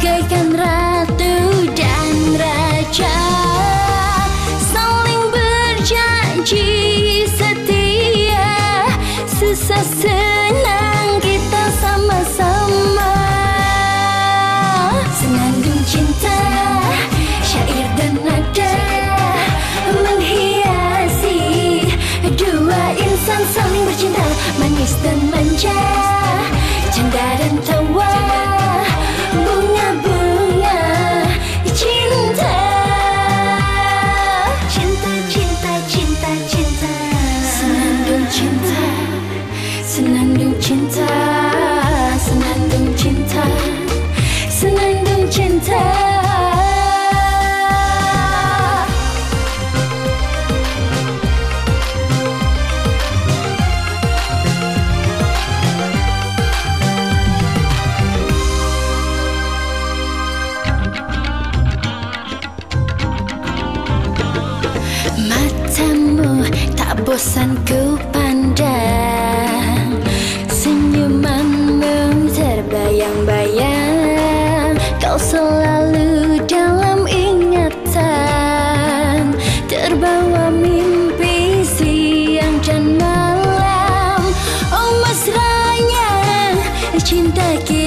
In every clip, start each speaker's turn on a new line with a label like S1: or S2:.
S1: bagaikan ratu dan raja. Saling berjanji setia susah senang kita sama-sama. Senandung cinta syair dan nada menghiasi dua insan saling bercinta manis dan manis Senandung cinta Senandung cinta Senandung cinta. Matamu tak bosan ku pandang cinta kita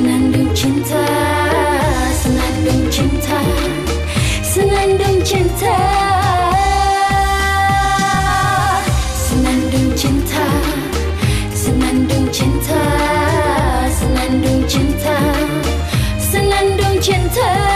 S1: senandung cinta senandung cinta senandung cinta senandung cinta senandung cinta senandung cinta senandung cinta.